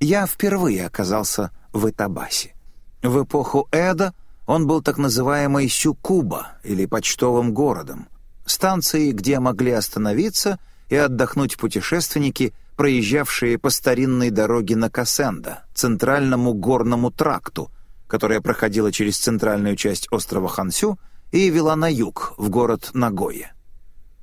Я впервые оказался в Итабасе. В эпоху Эда он был так называемой Сюкуба, или почтовым городом, станцией, где могли остановиться и отдохнуть путешественники, проезжавшие по старинной дороге на Кассенда, центральному горному тракту, которая проходила через центральную часть острова Хансю и вела на юг, в город Нагоя.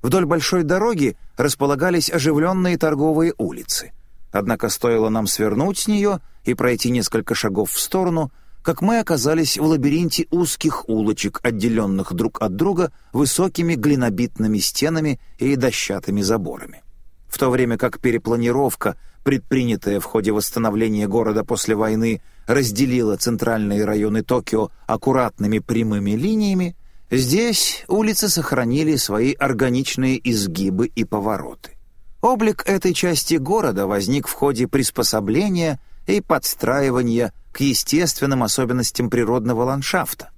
Вдоль большой дороги располагались оживленные торговые улицы. Однако стоило нам свернуть с нее и пройти несколько шагов в сторону, как мы оказались в лабиринте узких улочек, отделенных друг от друга высокими глинобитными стенами и дощатыми заборами. В то время как перепланировка, предпринятая в ходе восстановления города после войны, разделила центральные районы Токио аккуратными прямыми линиями, здесь улицы сохранили свои органичные изгибы и повороты. Облик этой части города возник в ходе приспособления и подстраивания к естественным особенностям природного ландшафта.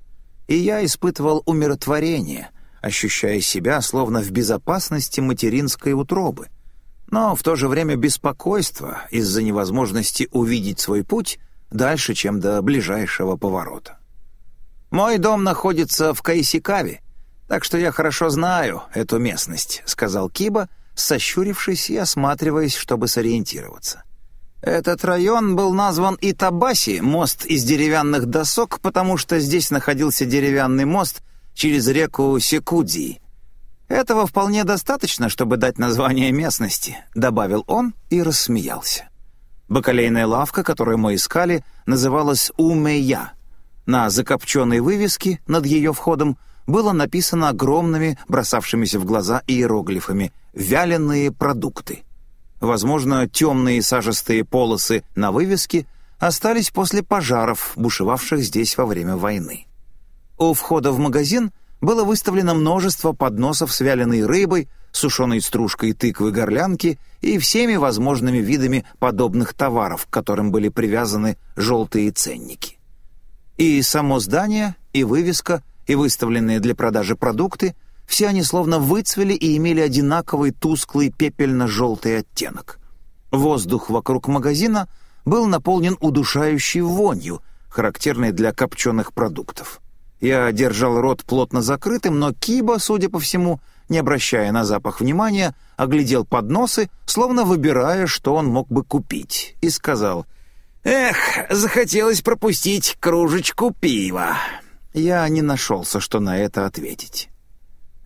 И я испытывал умиротворение, ощущая себя словно в безопасности материнской утробы, но в то же время беспокойство из-за невозможности увидеть свой путь дальше, чем до ближайшего поворота. «Мой дом находится в Кайсикаве, так что я хорошо знаю эту местность», — сказал Киба, сощурившись и осматриваясь, чтобы сориентироваться. Этот район был назван Итабаси, мост из деревянных досок, потому что здесь находился деревянный мост через реку Секудзи. Этого вполне достаточно, чтобы дать название местности, добавил он и рассмеялся. Бакалейная лавка, которую мы искали, называлась Умея. На закопченной вывеске над ее входом было написано огромными, бросавшимися в глаза иероглифами «Вяленые продукты». Возможно, темные сажистые полосы на вывеске остались после пожаров, бушевавших здесь во время войны. У входа в магазин было выставлено множество подносов с вяленой рыбой, сушеной стружкой тыквы-горлянки и всеми возможными видами подобных товаров, к которым были привязаны желтые ценники. И само здание, и вывеска, и выставленные для продажи продукты — все они словно выцвели и имели одинаковый тусклый пепельно-желтый оттенок. Воздух вокруг магазина был наполнен удушающей вонью, характерной для копченых продуктов. Я держал рот плотно закрытым, но Киба, судя по всему, не обращая на запах внимания, оглядел подносы, словно выбирая, что он мог бы купить, и сказал «Эх, захотелось пропустить кружечку пива». Я не нашелся, что на это ответить.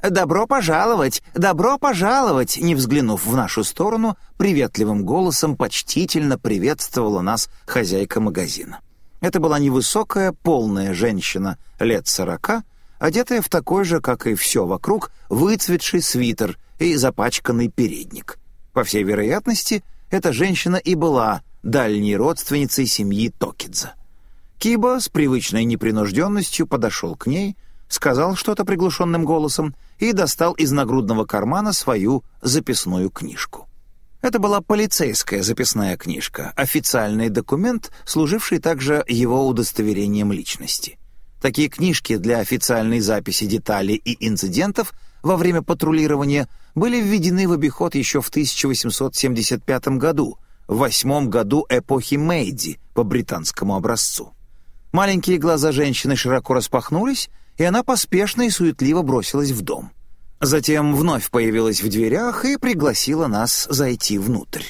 «Добро пожаловать! Добро пожаловать!» Не взглянув в нашу сторону, приветливым голосом почтительно приветствовала нас хозяйка магазина. Это была невысокая, полная женщина лет сорока, одетая в такой же, как и все вокруг, выцветший свитер и запачканный передник. По всей вероятности, эта женщина и была дальней родственницей семьи Токидза. Киба с привычной непринужденностью подошел к ней, сказал что-то приглушенным голосом и достал из нагрудного кармана свою записную книжку. Это была полицейская записная книжка, официальный документ, служивший также его удостоверением личности. Такие книжки для официальной записи деталей и инцидентов во время патрулирования были введены в обиход еще в 1875 году, в восьмом году эпохи Мэйди по британскому образцу. Маленькие глаза женщины широко распахнулись, и она поспешно и суетливо бросилась в дом. Затем вновь появилась в дверях и пригласила нас зайти внутрь.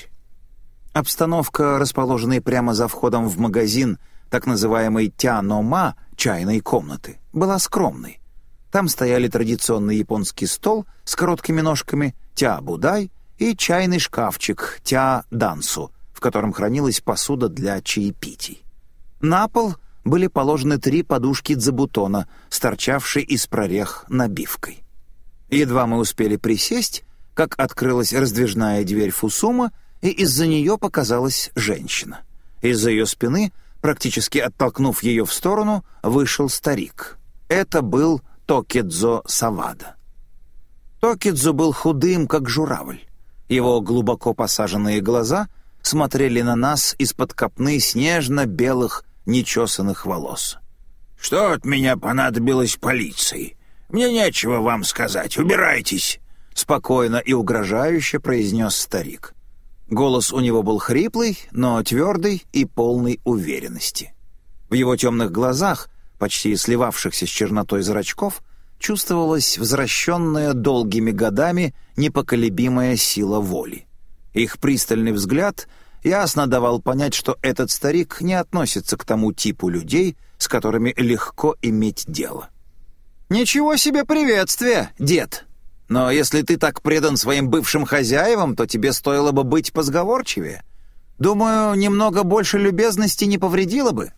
Обстановка, расположенная прямо за входом в магазин, так называемой тянома, чайной комнаты, была скромной. Там стояли традиционный японский стол с короткими ножками тя-будай и чайный шкафчик тя-дансу, в котором хранилась посуда для чаепитий. На пол были положены три подушки дзабутона, сторчавшие из прорех набивкой. Едва мы успели присесть, как открылась раздвижная дверь Фусума, и из-за нее показалась женщина. Из-за ее спины, практически оттолкнув ее в сторону, вышел старик. Это был Токидзо Савада. Токидзо был худым, как журавль. Его глубоко посаженные глаза смотрели на нас из-под копны снежно-белых нечесанных волос. «Что от меня понадобилось полиции? Мне нечего вам сказать. Убирайтесь!» Спокойно и угрожающе произнес старик. Голос у него был хриплый, но твердый и полный уверенности. В его темных глазах, почти сливавшихся с чернотой зрачков, чувствовалась возвращенная долгими годами непоколебимая сила воли. Их пристальный взгляд ясно давал понять, что этот старик не относится к тому типу людей, с которыми легко иметь дело. «Ничего себе приветствие, дед!» Но если ты так предан своим бывшим хозяевам, то тебе стоило бы быть позговорчивее. Думаю, немного больше любезности не повредило бы».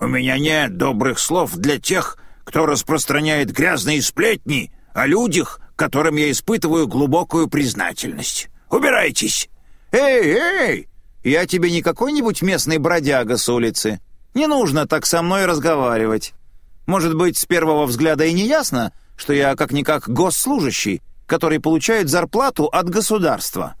«У меня нет добрых слов для тех, кто распространяет грязные сплетни о людях, которым я испытываю глубокую признательность. Убирайтесь!» «Эй, эй! Я тебе не какой-нибудь местный бродяга с улицы. Не нужно так со мной разговаривать. Может быть, с первого взгляда и не ясно, что я как-никак госслужащий, который получает зарплату от государства».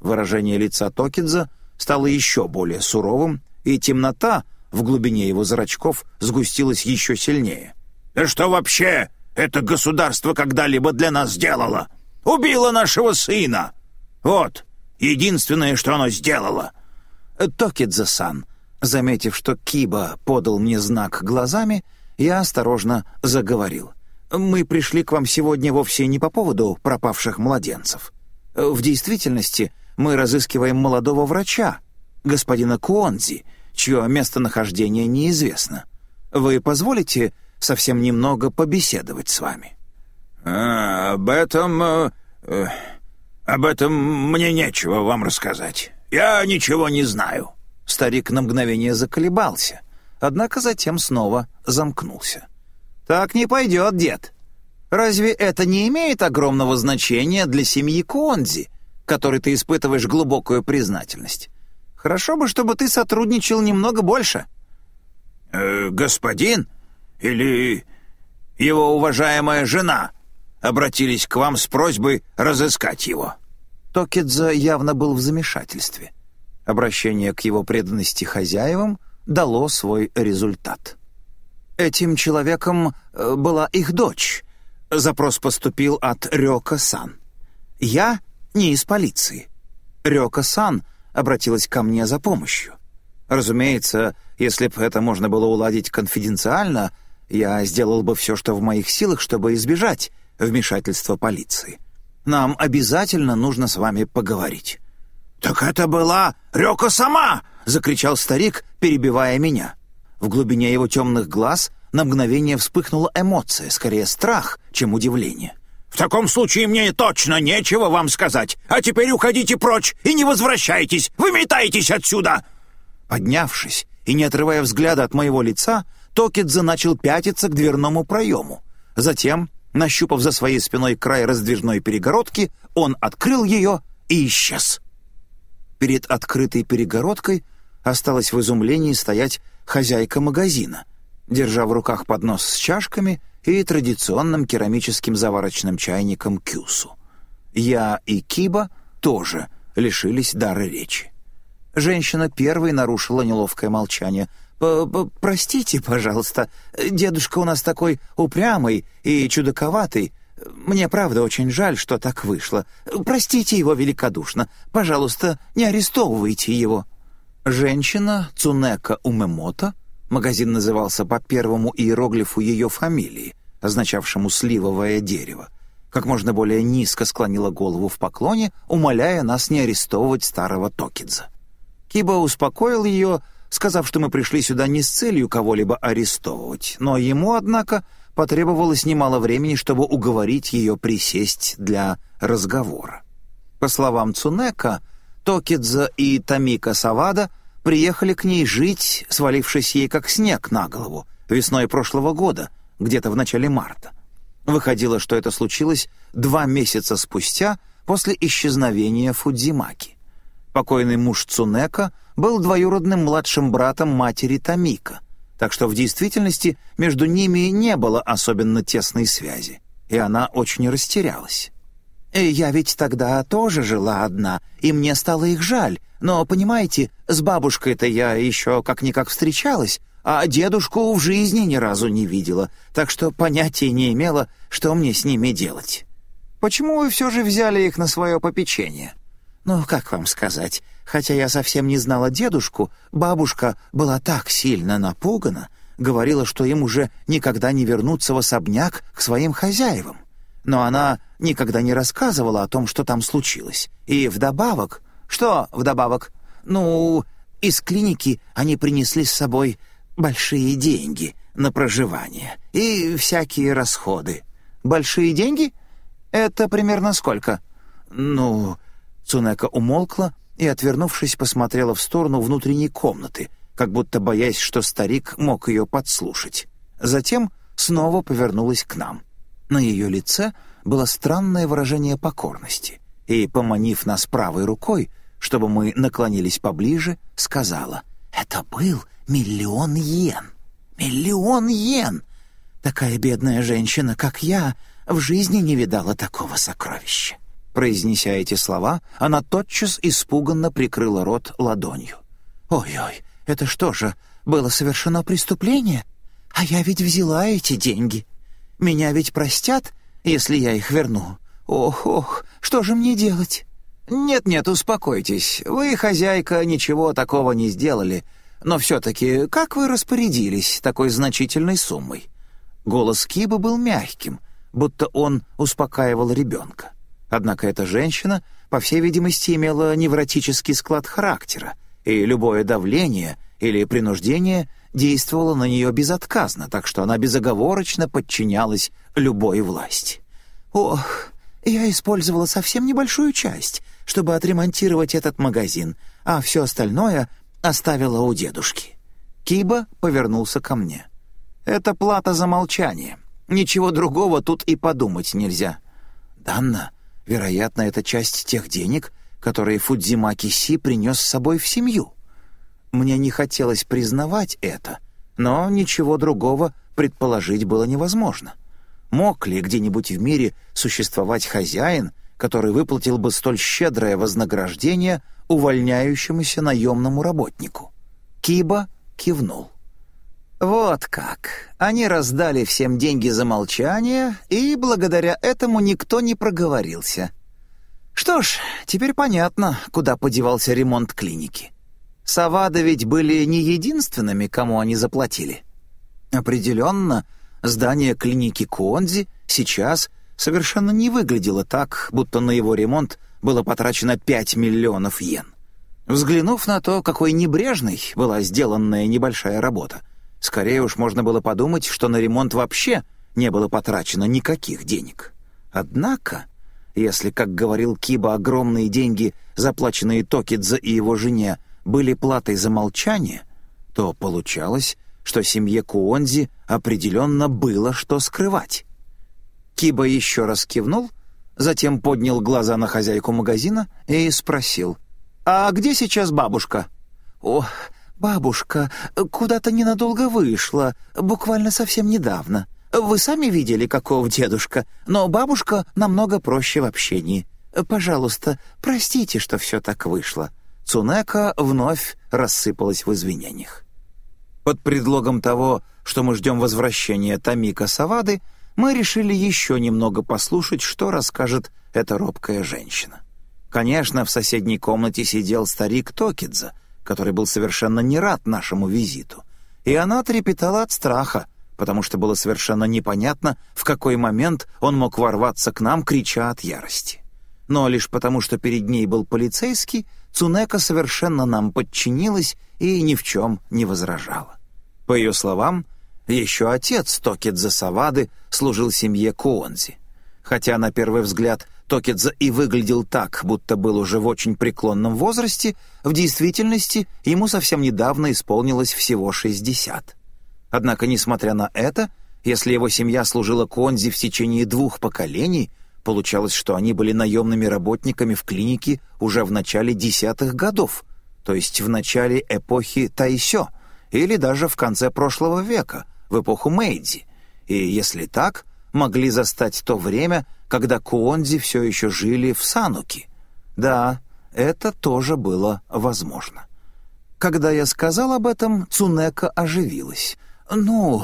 Выражение лица Токидза стало еще более суровым, и темнота в глубине его зрачков сгустилась еще сильнее. «Да что вообще это государство когда-либо для нас сделало? Убило нашего сына! Вот, единственное, что оно сделало!» Токидзе-сан, заметив, что Киба подал мне знак глазами, я осторожно заговорил. Мы пришли к вам сегодня вовсе не по поводу пропавших младенцев. В действительности мы разыскиваем молодого врача, господина Куонзи, чье местонахождение неизвестно. Вы позволите совсем немного побеседовать с вами?» а, «Об этом... Э, об этом мне нечего вам рассказать. Я ничего не знаю». Старик на мгновение заколебался, однако затем снова замкнулся. «Так не пойдет, дед. Разве это не имеет огромного значения для семьи Конзи, которой ты испытываешь глубокую признательность? Хорошо бы, чтобы ты сотрудничал немного больше». «Э, «Господин или его уважаемая жена обратились к вам с просьбой разыскать его?» Токидза явно был в замешательстве. Обращение к его преданности хозяевам дало свой результат. Этим человеком э, была их дочь. Запрос поступил от Рёка-сан. Я не из полиции. Рёка-сан обратилась ко мне за помощью. Разумеется, если бы это можно было уладить конфиденциально, я сделал бы все, что в моих силах, чтобы избежать вмешательства полиции. Нам обязательно нужно с вами поговорить». «Так это была Рёка сама!» — закричал старик, перебивая меня. В глубине его темных глаз на мгновение вспыхнула эмоция, скорее страх, чем удивление. «В таком случае мне точно нечего вам сказать. А теперь уходите прочь и не возвращайтесь! Выметайтесь отсюда!» Поднявшись и не отрывая взгляда от моего лица, Токидзе начал пятиться к дверному проему. Затем, нащупав за своей спиной край раздвижной перегородки, он открыл ее и исчез. Перед открытой перегородкой осталась в изумлении стоять хозяйка магазина, держа в руках поднос с чашками и традиционным керамическим заварочным чайником кюсу. Я и Киба тоже лишились дара речи. Женщина первой нарушила неловкое молчание. «Простите, пожалуйста, дедушка у нас такой упрямый и чудаковатый. Мне правда очень жаль, что так вышло. Простите его великодушно. Пожалуйста, не арестовывайте его». Женщина Цунека Умемото, магазин назывался по первому иероглифу ее фамилии, означавшему «сливовое дерево», как можно более низко склонила голову в поклоне, умоляя нас не арестовывать старого Токидза. Киба успокоил ее, сказав, что мы пришли сюда не с целью кого-либо арестовывать, но ему, однако, потребовалось немало времени, чтобы уговорить ее присесть для разговора. По словам Цунека, Токидза и Тамика Савада приехали к ней жить, свалившись ей как снег на голову, весной прошлого года, где-то в начале марта. Выходило, что это случилось два месяца спустя после исчезновения Фудзимаки. Покойный муж Цунека был двоюродным младшим братом матери Тамика, так что в действительности между ними не было особенно тесной связи, и она очень растерялась. Я ведь тогда тоже жила одна, и мне стало их жаль. Но, понимаете, с бабушкой-то я еще как-никак встречалась, а дедушку в жизни ни разу не видела, так что понятия не имела, что мне с ними делать. Почему вы все же взяли их на свое попечение? Ну, как вам сказать, хотя я совсем не знала дедушку, бабушка была так сильно напугана, говорила, что им уже никогда не вернуться в особняк к своим хозяевам. Но она никогда не рассказывала о том, что там случилось. И вдобавок... Что вдобавок? Ну, из клиники они принесли с собой большие деньги на проживание и всякие расходы. Большие деньги? Это примерно сколько? Ну, Цунека умолкла и, отвернувшись, посмотрела в сторону внутренней комнаты, как будто боясь, что старик мог ее подслушать. Затем снова повернулась к нам. На ее лице было странное выражение покорности, и, поманив нас правой рукой, чтобы мы наклонились поближе, сказала, «Это был миллион йен! Миллион йен! Такая бедная женщина, как я, в жизни не видала такого сокровища». Произнеся эти слова, она тотчас испуганно прикрыла рот ладонью. «Ой-ой, это что же, было совершено преступление? А я ведь взяла эти деньги. Меня ведь простят, если я их верну. Ох-ох, что же мне делать?» «Нет-нет, успокойтесь. Вы, хозяйка, ничего такого не сделали. Но все-таки как вы распорядились такой значительной суммой?» Голос Киба был мягким, будто он успокаивал ребенка. Однако эта женщина, по всей видимости, имела невротический склад характера, и любое давление или принуждение действовало на нее безотказно, так что она безоговорочно подчинялась любой власти. «Ох, я использовала совсем небольшую часть, чтобы отремонтировать этот магазин, а все остальное оставила у дедушки». Киба повернулся ко мне. «Это плата за молчание. Ничего другого тут и подумать нельзя». «Данна, Вероятно, это часть тех денег, которые Фудзимаки Си принес с собой в семью. Мне не хотелось признавать это, но ничего другого предположить было невозможно. Мог ли где-нибудь в мире существовать хозяин, который выплатил бы столь щедрое вознаграждение увольняющемуся наемному работнику? Киба кивнул. Вот как. Они раздали всем деньги за молчание, и благодаря этому никто не проговорился. Что ж, теперь понятно, куда подевался ремонт клиники. Савады ведь были не единственными, кому они заплатили. Определенно, здание клиники Куонзи сейчас совершенно не выглядело так, будто на его ремонт было потрачено 5 миллионов йен. Взглянув на то, какой небрежной была сделанная небольшая работа, Скорее уж можно было подумать, что на ремонт вообще не было потрачено никаких денег. Однако, если, как говорил Киба, огромные деньги, заплаченные Токидзе и его жене, были платой за молчание, то получалось, что семье Куонзи определенно было что скрывать. Киба еще раз кивнул, затем поднял глаза на хозяйку магазина и спросил, «А где сейчас бабушка?» «О, «Бабушка куда-то ненадолго вышла, буквально совсем недавно. Вы сами видели, каков дедушка, но бабушка намного проще в общении. Пожалуйста, простите, что все так вышло». Цунека вновь рассыпалась в извинениях. Под предлогом того, что мы ждем возвращения Тамика Савады, мы решили еще немного послушать, что расскажет эта робкая женщина. Конечно, в соседней комнате сидел старик Токидза, который был совершенно не рад нашему визиту. И она трепетала от страха, потому что было совершенно непонятно, в какой момент он мог ворваться к нам, крича от ярости. Но лишь потому, что перед ней был полицейский, Цунека совершенно нам подчинилась и ни в чем не возражала. По ее словам, еще отец Токидзе Савады служил семье Куонзи. Хотя на первый взгляд Токидзе и выглядел так, будто был уже в очень преклонном возрасте, в действительности ему совсем недавно исполнилось всего 60. Однако, несмотря на это, если его семья служила Конзи в течение двух поколений, получалось, что они были наемными работниками в клинике уже в начале десятых годов, то есть в начале эпохи Тайсё, или даже в конце прошлого века, в эпоху Мэйдзи. И если так, могли застать то время, когда Куонзи все еще жили в Сануки. Да, это тоже было возможно. Когда я сказал об этом, Цунека оживилась. «Ну,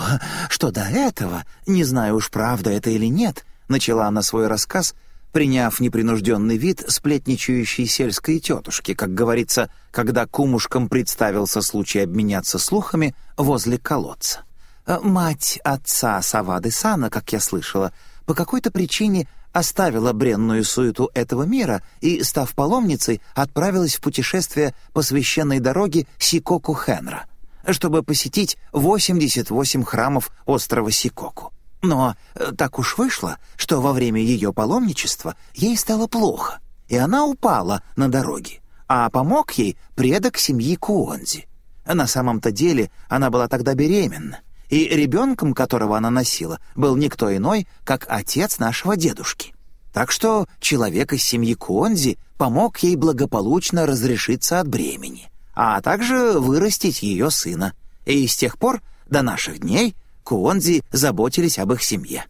что до этого, не знаю уж, правда это или нет», — начала она свой рассказ, приняв непринужденный вид сплетничающей сельской тетушки, как говорится, когда кумушкам представился случай обменяться слухами возле колодца. Мать отца Савады Сана, как я слышала, по какой-то причине оставила бренную суету этого мира и, став паломницей, отправилась в путешествие по священной дороге Сикоку Хенра, чтобы посетить 88 храмов острова Сикоку. Но э, так уж вышло, что во время ее паломничества ей стало плохо, и она упала на дороге, а помог ей предок семьи Куонзи. На самом-то деле она была тогда беременна, и ребенком, которого она носила, был никто иной, как отец нашего дедушки. Так что человек из семьи Куонзи помог ей благополучно разрешиться от бремени, а также вырастить ее сына. И с тех пор до наших дней Куонзи заботились об их семье.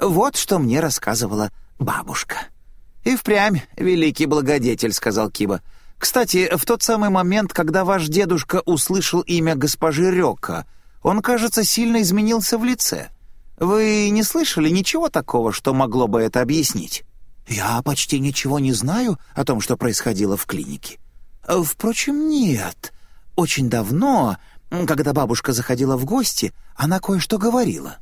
Вот что мне рассказывала бабушка. «И впрямь, великий благодетель», — сказал Киба. «Кстати, в тот самый момент, когда ваш дедушка услышал имя госпожи Рёка, он, кажется, сильно изменился в лице. Вы не слышали ничего такого, что могло бы это объяснить?» «Я почти ничего не знаю о том, что происходило в клинике. Впрочем, нет. Очень давно, когда бабушка заходила в гости, она кое-что говорила.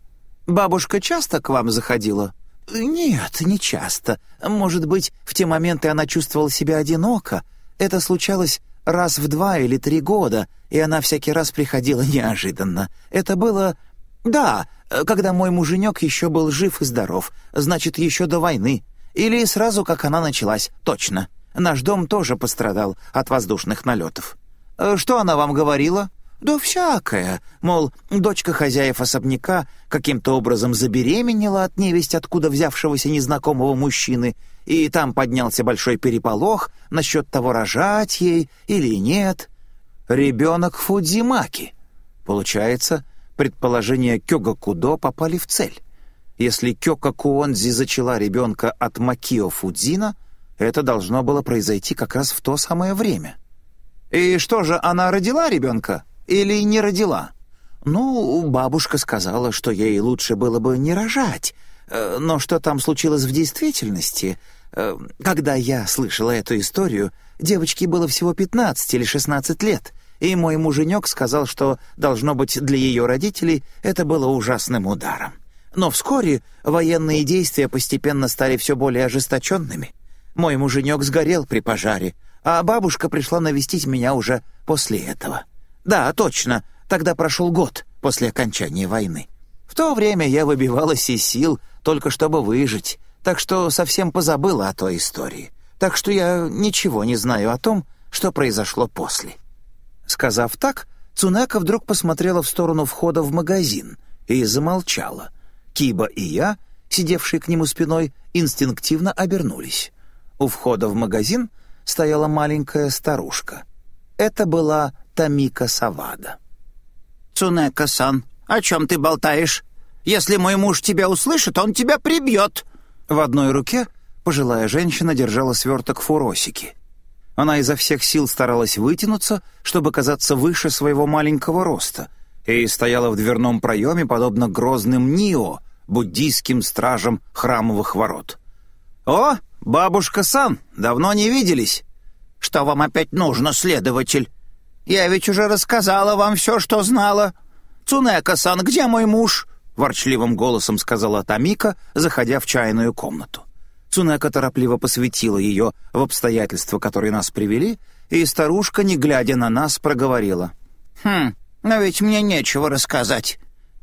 Бабушка часто к вам заходила?» «Нет, не часто. Может быть, в те моменты она чувствовала себя одиноко. Это случалось раз в два или три года, и она всякий раз приходила неожиданно. Это было... Да, когда мой муженек еще был жив и здоров, значит, еще до войны. Или сразу, как она началась, точно. Наш дом тоже пострадал от воздушных налетов. Э, что она вам говорила?» «Да всякое. Мол, дочка хозяев особняка каким-то образом забеременела от невесть откуда взявшегося незнакомого мужчины, и там поднялся большой переполох насчет того, рожать ей или нет. Ребенок Фудзимаки. Получается, предположения Кёга Кудо попали в цель. Если Кёка Куонзи зачала ребенка от Макио Фудзина, это должно было произойти как раз в то самое время. «И что же, она родила ребенка или не родила?» «Ну, бабушка сказала, что ей лучше было бы не рожать. Э, но что там случилось в действительности? Э, когда я слышала эту историю, девочке было всего 15 или 16 лет, и мой муженек сказал, что, должно быть, для ее родителей это было ужасным ударом. Но вскоре военные действия постепенно стали все более ожесточенными. Мой муженек сгорел при пожаре, а бабушка пришла навестить меня уже после этого. Да, точно, тогда прошел год после окончания войны. В то время я выбивалась из сил, только чтобы выжить, так что совсем позабыла о той истории. Так что я ничего не знаю о том, что произошло после». Сказав так, Цунека вдруг посмотрела в сторону входа в магазин и замолчала. Киба и я, сидевшие к нему спиной, инстинктивно обернулись. У входа в магазин стояла маленькая старушка. Это была Тамика Савада. «Цунека-сан, о чем ты болтаешь? Если мой муж тебя услышит, он тебя прибьет!» В одной руке пожилая женщина держала сверток фуросики. Она изо всех сил старалась вытянуться, чтобы казаться выше своего маленького роста, и стояла в дверном проеме, подобно грозным Нио, буддийским стражам храмовых ворот. «О, бабушка Сан, давно не виделись!» «Что вам опять нужно, следователь? Я ведь уже рассказала вам все, что знала. Цунека-сан, где мой муж?» — ворчливым голосом сказала Тамика, заходя в чайную комнату. Цунека торопливо посвятила ее в обстоятельства, которые нас привели, и старушка, не глядя на нас, проговорила. «Хм, но ведь мне нечего рассказать.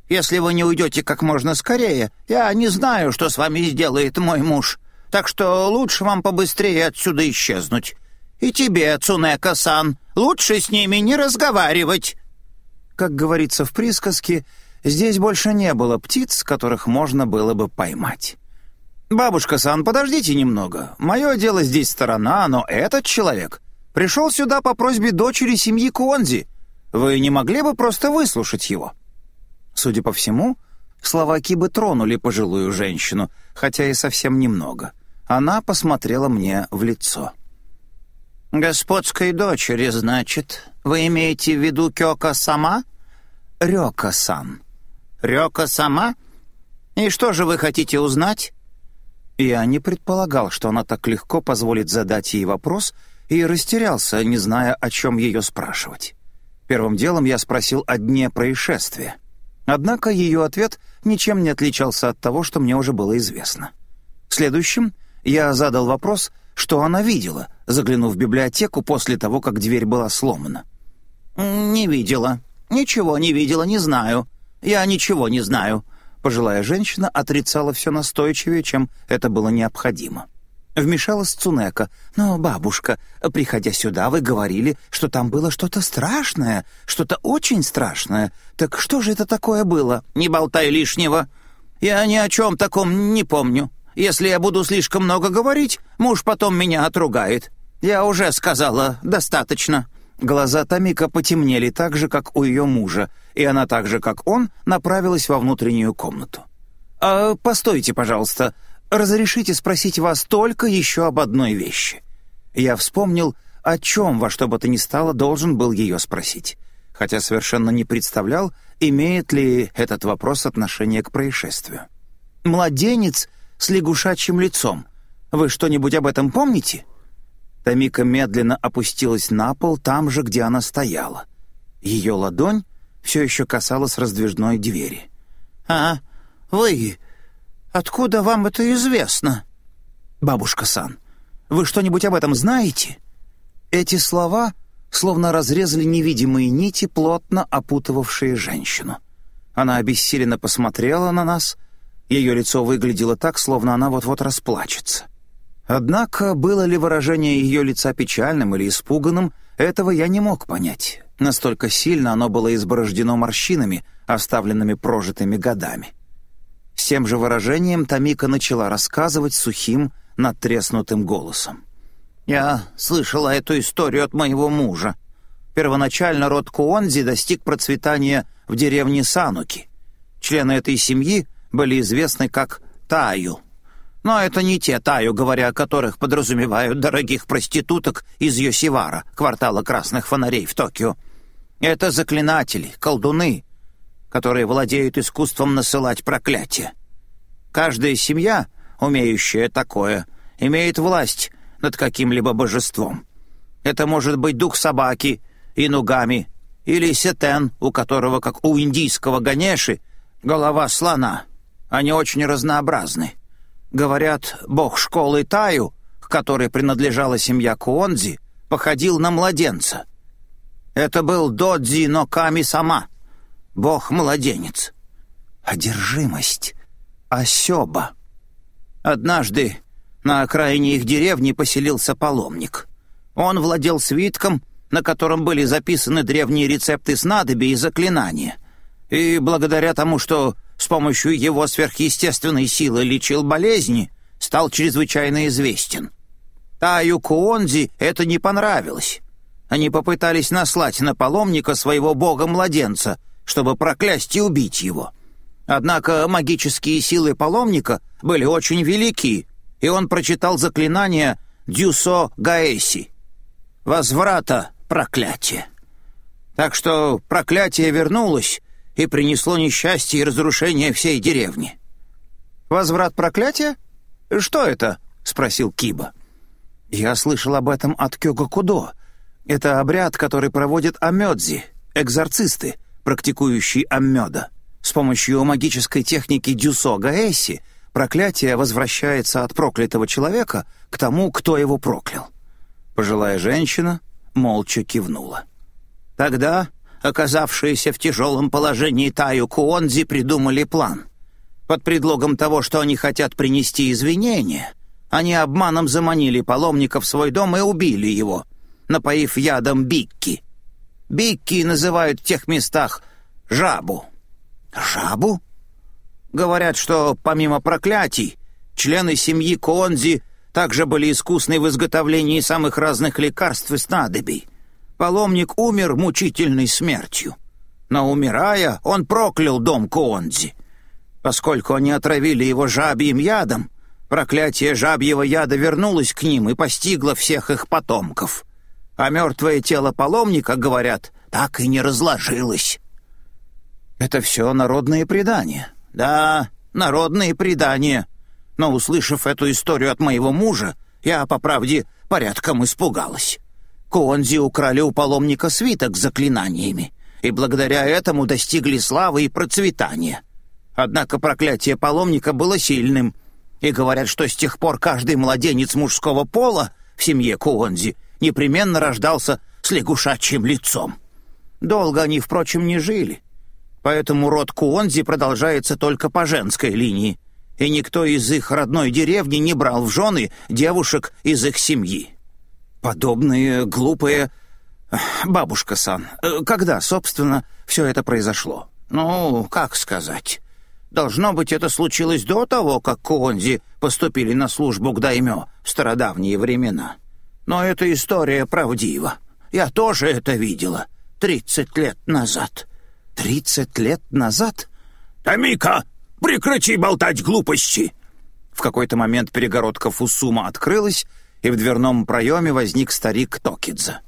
Если вы не уйдете как можно скорее, я не знаю, что с вами сделает мой муж. Так что лучше вам побыстрее отсюда исчезнуть. И тебе, Цунека-сан, лучше с ними не разговаривать». Как говорится в присказке, Здесь больше не было птиц, которых можно было бы поймать. «Бабушка Сан, подождите немного. Мое дело здесь сторона, но этот человек пришел сюда по просьбе дочери семьи Куонзи. Вы не могли бы просто выслушать его?» Судя по всему, слова Кибы тронули пожилую женщину, хотя и совсем немного. Она посмотрела мне в лицо. «Господской дочери, значит. Вы имеете в виду Кёка сама?» «Рёка-сан», Рёка сама? И что же вы хотите узнать?» Я не предполагал, что она так легко позволит задать ей вопрос, и растерялся, не зная, о чем ее спрашивать. Первым делом я спросил о дне происшествия. Однако ее ответ ничем не отличался от того, что мне уже было известно. Следующим я задал вопрос, что она видела, заглянув в библиотеку после того, как дверь была сломана. «Не видела. Ничего не видела, не знаю. Я ничего не знаю», Пожилая женщина отрицала все настойчивее, чем это было необходимо. Вмешалась Цунека. «Но, бабушка, приходя сюда, вы говорили, что там было что-то страшное, что-то очень страшное. Так что же это такое было?» «Не болтай лишнего. Я ни о чем таком не помню. Если я буду слишком много говорить, муж потом меня отругает. Я уже сказала достаточно». Глаза Тамика потемнели так же, как у ее мужа, и она так же, как он, направилась во внутреннюю комнату. «А, постойте, пожалуйста, разрешите спросить вас только еще об одной вещи». Я вспомнил, о чем во что бы то ни стало должен был ее спросить, хотя совершенно не представлял, имеет ли этот вопрос отношение к происшествию. «Младенец с лягушачьим лицом. Вы что-нибудь об этом помните?» Тамика медленно опустилась на пол там же, где она стояла. Ее ладонь все еще касалась раздвижной двери. «А, вы... Откуда вам это известно?» «Бабушка Сан, вы что-нибудь об этом знаете?» Эти слова словно разрезали невидимые нити, плотно опутывавшие женщину. Она обессиленно посмотрела на нас. Ее лицо выглядело так, словно она вот-вот расплачется. Однако, было ли выражение ее лица печальным или испуганным, этого я не мог понять. Настолько сильно оно было изборождено морщинами, оставленными прожитыми годами. С тем же выражением Тамика начала рассказывать сухим, надтреснутым голосом. «Я слышала эту историю от моего мужа. Первоначально род Куонзи достиг процветания в деревне Сануки. Члены этой семьи были известны как Таю — но это не те Таю, говоря о которых подразумевают дорогих проституток из Йосивара, квартала красных фонарей в Токио. Это заклинатели, колдуны, которые владеют искусством насылать проклятия. Каждая семья, умеющая такое, имеет власть над каким-либо божеством. Это может быть дух собаки, инугами или сетен, у которого, как у индийского Ганеши, голова слона. Они очень разнообразны. Говорят, бог школы Таю, к которой принадлежала семья Куонзи, походил на младенца. Это был Додзи но Ками сама, бог-младенец. Одержимость. Осёба. Однажды на окраине их деревни поселился паломник. Он владел свитком, на котором были записаны древние рецепты снадобий и заклинания. И благодаря тому, что с помощью его сверхъестественной силы лечил болезни, стал чрезвычайно известен. Таю Куонзи это не понравилось. Они попытались наслать на паломника своего бога-младенца, чтобы проклясть и убить его. Однако магические силы паломника были очень велики, и он прочитал заклинание «Дюсо Гаэси» — «Возврата проклятия». Так что проклятие вернулось, и принесло несчастье и разрушение всей деревни». «Возврат проклятия? Что это?» — спросил Киба. «Я слышал об этом от Кёга Кудо. Это обряд, который проводят амёдзи, экзорцисты, практикующие аммёда. С помощью магической техники Дюсо Гаэси проклятие возвращается от проклятого человека к тому, кто его проклял». Пожилая женщина молча кивнула. «Тогда оказавшиеся в тяжелом положении Таю Куонзи придумали план. Под предлогом того, что они хотят принести извинения, они обманом заманили паломника в свой дом и убили его, напоив ядом Бикки. Бикки называют в тех местах жабу. Жабу? Говорят, что помимо проклятий, члены семьи Куонзи также были искусны в изготовлении самых разных лекарств и снадобий — Паломник умер мучительной смертью. Но умирая, он проклял дом Куонзи. Поскольку они отравили его жабьим ядом, проклятие жабьего яда вернулось к ним и постигло всех их потомков. А мертвое тело паломника, говорят, так и не разложилось. Это все народные предания. Да, народные предания. Но, услышав эту историю от моего мужа, я, по правде, порядком испугалась. Куонзи украли у паломника свиток с заклинаниями, и благодаря этому достигли славы и процветания. Однако проклятие паломника было сильным, и говорят, что с тех пор каждый младенец мужского пола в семье Куонзи непременно рождался с лягушачьим лицом. Долго они, впрочем, не жили, поэтому род Куонзи продолжается только по женской линии, и никто из их родной деревни не брал в жены девушек из их семьи. Подобные глупые... Бабушка-сан, э, когда, собственно, все это произошло? Ну, как сказать... Должно быть, это случилось до того, как Куонзи поступили на службу к Даймё в стародавние времена. Но эта история правдива. Я тоже это видела. Тридцать лет назад. Тридцать лет назад? «Тамика, прекрати болтать глупости!» В какой-то момент перегородка Фусума открылась, и в дверном проеме возник старик Токидзе.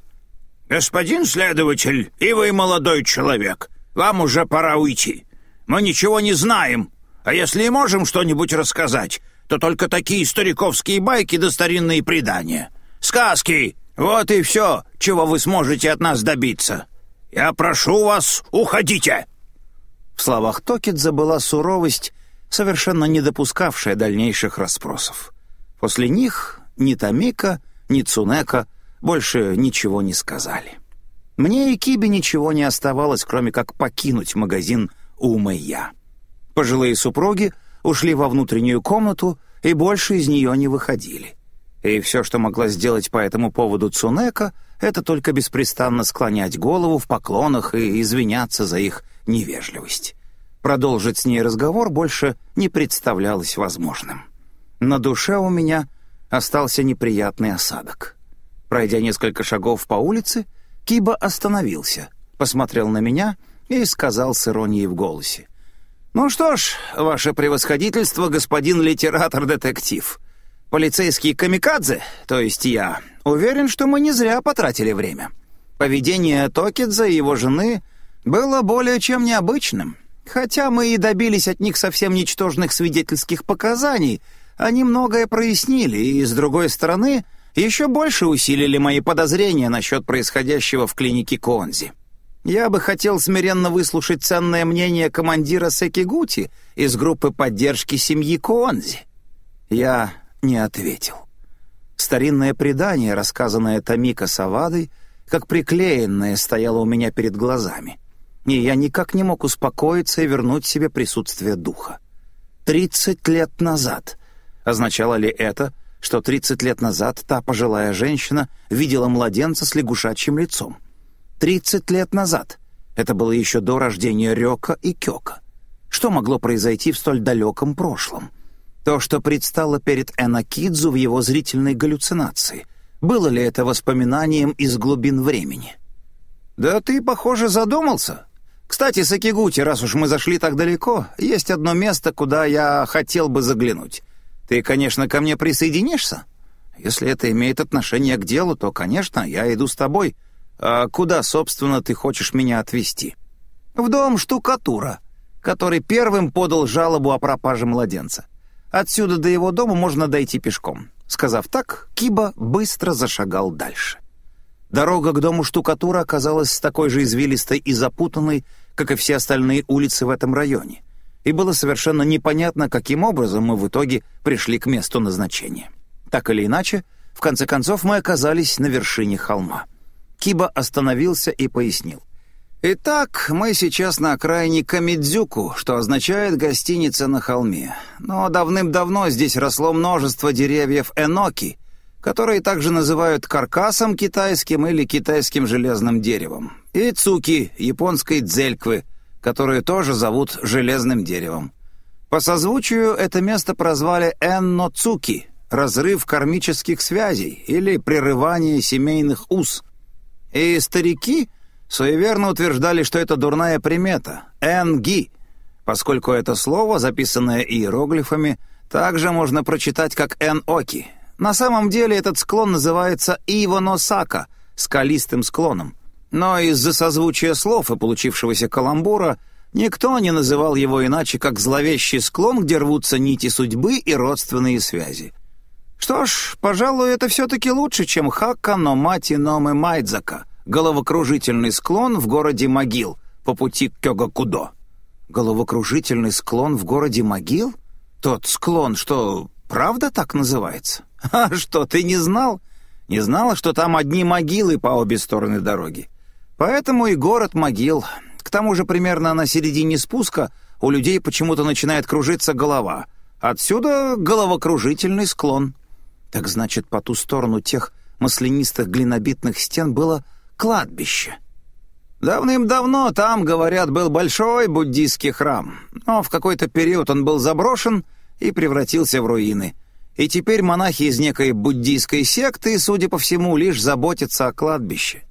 «Господин следователь, и вы молодой человек, вам уже пора уйти. Мы ничего не знаем, а если и можем что-нибудь рассказать, то только такие стариковские байки да старинные предания. Сказки! Вот и все, чего вы сможете от нас добиться. Я прошу вас, уходите!» В словах Токидзе была суровость, совершенно не допускавшая дальнейших расспросов. После них ни Тамика, ни Цунека больше ничего не сказали. Мне и Кибе ничего не оставалось, кроме как покинуть магазин Умэя. Пожилые супруги ушли во внутреннюю комнату и больше из нее не выходили. И все, что могла сделать по этому поводу Цунека, это только беспрестанно склонять голову в поклонах и извиняться за их невежливость. Продолжить с ней разговор больше не представлялось возможным. На душе у меня остался неприятный осадок. Пройдя несколько шагов по улице, Киба остановился, посмотрел на меня — и сказал с иронией в голосе. «Ну что ж, ваше превосходительство, господин литератор-детектив. Полицейский камикадзе, то есть я, уверен, что мы не зря потратили время. Поведение Токидзе и его жены было более чем необычным. Хотя мы и добились от них совсем ничтожных свидетельских показаний, они многое прояснили, и, с другой стороны, еще больше усилили мои подозрения насчет происходящего в клинике Конзи. Я бы хотел смиренно выслушать ценное мнение командира Секигути из группы поддержки семьи Куонзи. Я не ответил. Старинное предание, рассказанное Тамика Савадой, как приклеенное, стояло у меня перед глазами, и я никак не мог успокоиться и вернуть себе присутствие духа. Тридцать лет назад. Означало ли это, что тридцать лет назад та пожилая женщина видела младенца с лягушачьим лицом? — Тридцать лет назад. Это было еще до рождения Рёка и Кёка. Что могло произойти в столь далеком прошлом? То, что предстало перед Энакидзу в его зрительной галлюцинации. Было ли это воспоминанием из глубин времени? «Да ты, похоже, задумался. Кстати, Сакигути, раз уж мы зашли так далеко, есть одно место, куда я хотел бы заглянуть. Ты, конечно, ко мне присоединишься? Если это имеет отношение к делу, то, конечно, я иду с тобой». «А куда, собственно, ты хочешь меня отвезти?» «В дом штукатура, который первым подал жалобу о пропаже младенца. Отсюда до его дома можно дойти пешком». Сказав так, Киба быстро зашагал дальше. Дорога к дому штукатура оказалась такой же извилистой и запутанной, как и все остальные улицы в этом районе, и было совершенно непонятно, каким образом мы в итоге пришли к месту назначения. Так или иначе, в конце концов мы оказались на вершине холма. Киба остановился и пояснил. «Итак, мы сейчас на окраине Камидзюку, что означает «гостиница на холме». Но давным-давно здесь росло множество деревьев эноки, которые также называют каркасом китайским или китайским железным деревом, и цуки, японской дзельквы, которую тоже зовут железным деревом. По созвучию это место прозвали Энноцуки — разрыв кармических связей или прерывание семейных уз — и старики суеверно утверждали, что это дурная примета — «энги», поскольку это слово, записанное иероглифами, также можно прочитать как «эн-оки». На самом деле этот склон называется Иваносака, скалистым склоном. Но из-за созвучия слов и получившегося каламбура Никто не называл его иначе, как зловещий склон, где рвутся нити судьбы и родственные связи. Что ж, пожалуй, это все-таки лучше, чем Хакка, Номати, Номы, Майдзака, головокружительный склон в городе Могил по пути к Кёгакудо. Головокружительный склон в городе Могил? Тот склон, что правда так называется? А что, ты не знал? Не знала, что там одни могилы по обе стороны дороги. Поэтому и город могил. К тому же примерно на середине спуска у людей почему-то начинает кружиться голова. Отсюда головокружительный склон. Так значит, по ту сторону тех маслянистых глинобитных стен было кладбище. Давным-давно там, говорят, был большой буддийский храм, но в какой-то период он был заброшен и превратился в руины. И теперь монахи из некой буддийской секты, судя по всему, лишь заботятся о кладбище.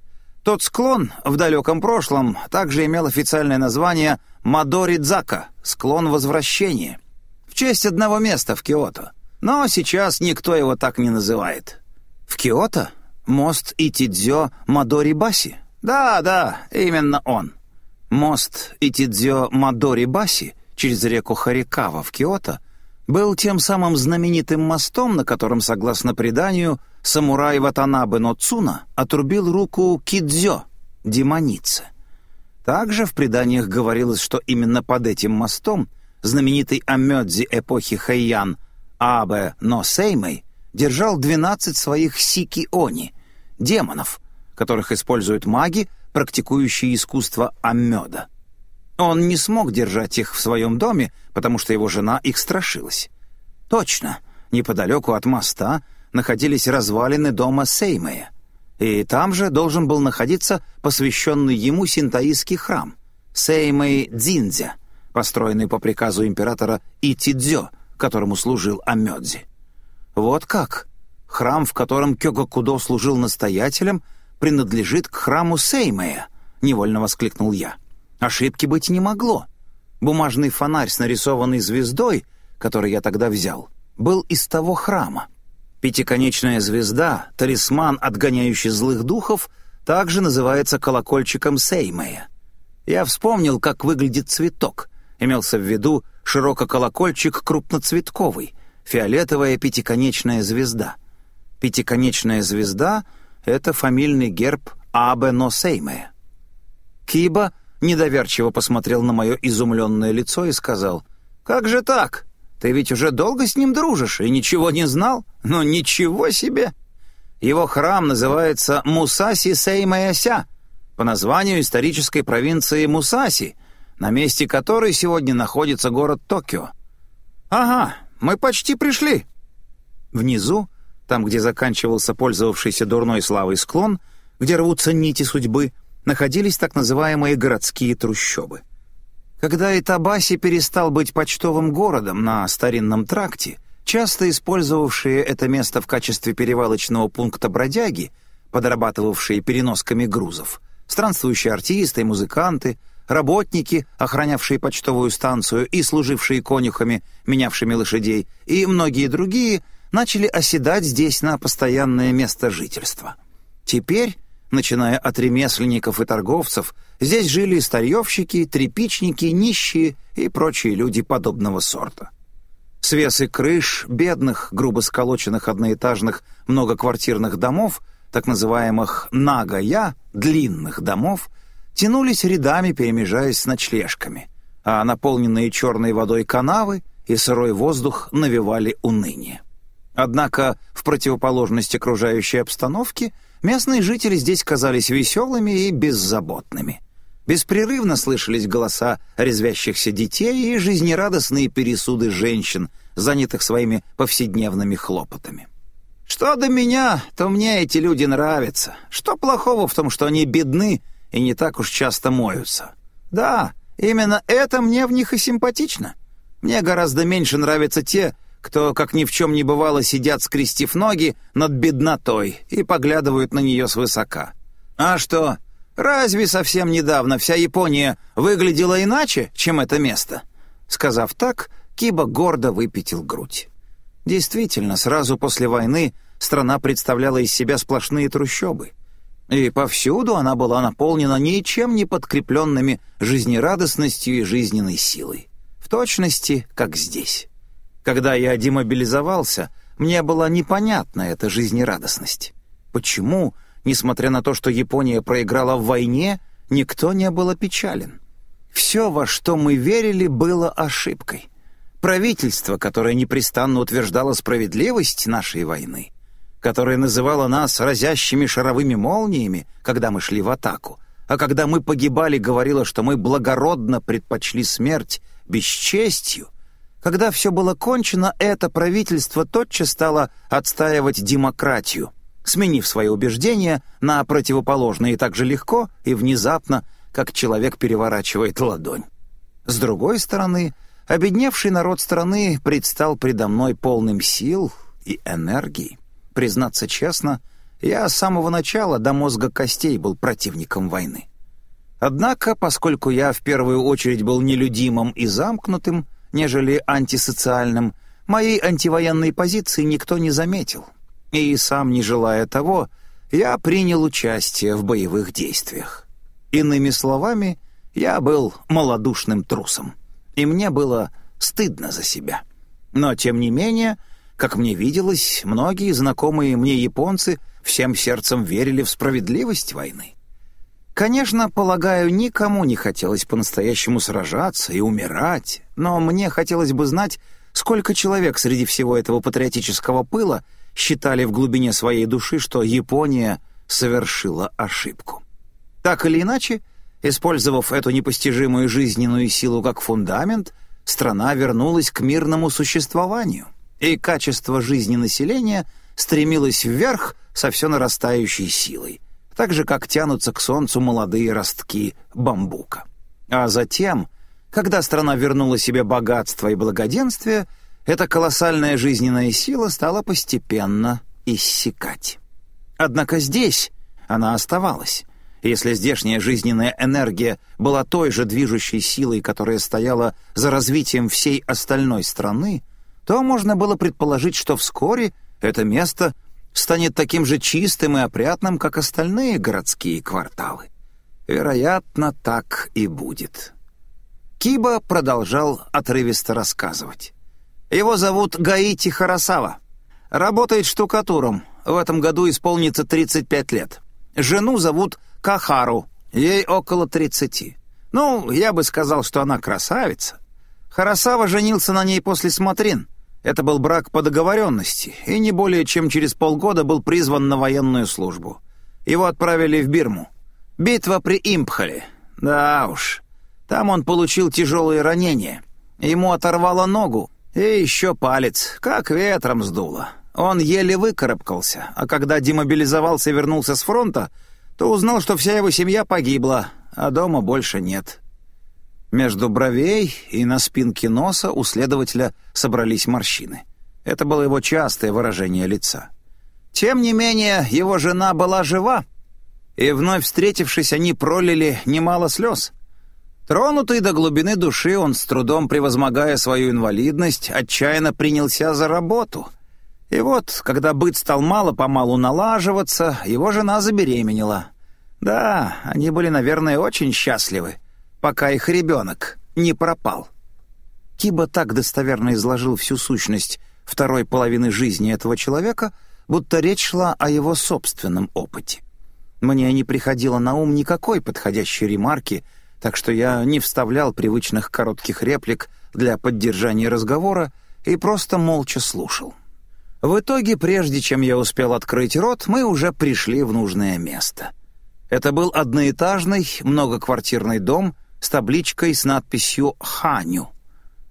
Тот склон в далеком прошлом также имел официальное название Мадоридзака — склон возвращения, в честь одного места в Киото. Но сейчас никто его так не называет. В Киото мост Итидзё Мадорибаси. Да, да, именно он. Мост Итидзё Мадорибаси через реку Харикава в Киото был тем самым знаменитым мостом, на котором, согласно преданию, самурай Ватанабе Ноцуна отрубил руку Кидзё, демонице. Также в преданиях говорилось, что именно под этим мостом знаменитый Амёдзи эпохи Хэйян Абе Носеймэй держал 12 своих сики-они, демонов, которых используют маги, практикующие искусство Аммёда. Он не смог держать их в своем доме, потому что его жена их страшилась. Точно, неподалеку от моста находились развалины дома Сеймея, и там же должен был находиться посвященный ему синтаистский храм Сеймэй Дзиндзя, построенный по приказу императора Итидзё, которому служил Амёдзи. Вот как? Храм, в котором Кёгакудо служил настоятелем, принадлежит к храму Сеймея, невольно воскликнул я. — Ошибки быть не могло. Бумажный фонарь с нарисованной звездой, который я тогда взял, был из того храма. Пятиконечная звезда, талисман, отгоняющий злых духов, также называется колокольчиком Сеймея. Я вспомнил, как выглядит цветок. Имелся в виду ширококолокольчик крупноцветковый, фиолетовая пятиконечная звезда. Пятиконечная звезда — это фамильный герб Абе Но Сеймея. Киба — недоверчиво посмотрел на мое изумленное лицо и сказал, «Как же так? Ты ведь уже долго с ним дружишь и ничего не знал? Ну ничего себе!» Его храм называется Мусаси Сеймаяся, по названию исторической провинции Мусаси, на месте которой сегодня находится город Токио. «Ага, мы почти пришли». Внизу, там, где заканчивался пользовавшийся дурной славой склон, где рвутся нити судьбы, находились так называемые городские трущобы. Когда Итабаси перестал быть почтовым городом на старинном тракте, часто использовавшие это место в качестве перевалочного пункта бродяги, подрабатывавшие переносками грузов, странствующие артисты и музыканты, работники, охранявшие почтовую станцию и служившие конюхами, менявшими лошадей, и многие другие, начали оседать здесь на постоянное место жительства. Теперь Начиная от ремесленников и торговцев, здесь жили старьевщики, тряпичники, нищие и прочие люди подобного сорта. Свесы крыш бедных, грубо сколоченных одноэтажных многоквартирных домов, так называемых «нагая», длинных домов, тянулись рядами, перемежаясь с ночлежками, а наполненные черной водой канавы и сырой воздух навевали уныние. Однако, в противоположность окружающей обстановке – Местные жители здесь казались веселыми и беззаботными. Беспрерывно слышались голоса резвящихся детей и жизнерадостные пересуды женщин, занятых своими повседневными хлопотами. Что до меня, то мне эти люди нравятся. Что плохого в том, что они бедны и не так уж часто моются? Да, именно это мне в них и симпатично. Мне гораздо меньше нравятся те, кто, как ни в чем не бывало, сидят, скрестив ноги над беднотой и поглядывают на нее свысока. А что, разве совсем недавно вся Япония выглядела иначе, чем это место? Сказав так, Киба гордо выпятил грудь. Действительно, сразу после войны страна представляла из себя сплошные трущобы. И повсюду она была наполнена ничем не подкрепленными жизнерадостностью и жизненной силой. В точности, как здесь. Когда я демобилизовался, мне была непонятна эта жизнерадостность. Почему, несмотря на то, что Япония проиграла в войне, никто не был опечален? Все, во что мы верили, было ошибкой. Правительство, которое непрестанно утверждало справедливость нашей войны, которое называло нас разящими шаровыми молниями, когда мы шли в атаку, а когда мы погибали, говорило, что мы благородно предпочли смерть бесчестью, когда все было кончено, это правительство тотчас стало отстаивать демократию, сменив свои убеждения на противоположные так же легко и внезапно, как человек переворачивает ладонь. С другой стороны, обедневший народ страны предстал предо мной полным сил и энергии. Признаться честно, я с самого начала до мозга костей был противником войны. Однако, поскольку я в первую очередь был нелюдимым и замкнутым, нежели антисоциальным, моей антивоенной позиции никто не заметил. И сам не желая того, я принял участие в боевых действиях. Иными словами, я был малодушным трусом, и мне было стыдно за себя. Но, тем не менее, как мне виделось, многие знакомые мне японцы всем сердцем верили в справедливость войны. Конечно, полагаю, никому не хотелось по-настоящему сражаться и умирать, но мне хотелось бы знать, сколько человек среди всего этого патриотического пыла считали в глубине своей души, что Япония совершила ошибку. Так или иначе, использовав эту непостижимую жизненную силу как фундамент, страна вернулась к мирному существованию, и качество жизни населения стремилось вверх со все нарастающей силой, так же, как тянутся к солнцу молодые ростки бамбука. А затем, когда страна вернула себе богатство и благоденствие, эта колоссальная жизненная сила стала постепенно иссякать. Однако здесь она оставалась, если здешняя жизненная энергия была той же движущей силой, которая стояла за развитием всей остальной страны, то можно было предположить, что вскоре это место станет таким же чистым и опрятным, как остальные городские кварталы. Вероятно, так и будет. Киба продолжал отрывисто рассказывать. Его зовут Гаити Харасава. Работает штукатуром. В этом году исполнится 35 лет. Жену зовут Кахару, ей около тридцати. Ну, я бы сказал, что она красавица. Харасава женился на ней после смотрин. Это был брак по договоренности, и не более чем через полгода был призван на военную службу. Его отправили в Бирму. Битва при Импхале. Да уж. Там он получил тяжелые ранения. Ему оторвало ногу, и еще палец, как ветром сдуло. Он еле выкарабкался, а когда демобилизовался и вернулся с фронта — то узнал, что вся его семья погибла, а дома больше нет. Между бровей и на спинке носа у следователя собрались морщины. Это было его частое выражение лица. Тем не менее, его жена была жива, и вновь встретившись, они пролили немало слез. Тронутый до глубины души, он, с трудом превозмогая свою инвалидность, отчаянно принялся за работу — и вот, когда быт стал мало-помалу налаживаться, его жена забеременела. Да, они были, наверное, очень счастливы, пока их ребенок не пропал. Киба так достоверно изложил всю сущность второй половины жизни этого человека, будто речь шла о его собственном опыте. Мне не приходило на ум никакой подходящей ремарки, так что я не вставлял привычных коротких реплик для поддержания разговора и просто молча слушал. В итоге, прежде чем я успел открыть рот, мы уже пришли в нужное место. Это был одноэтажный, многоквартирный дом с табличкой с надписью «Ханю».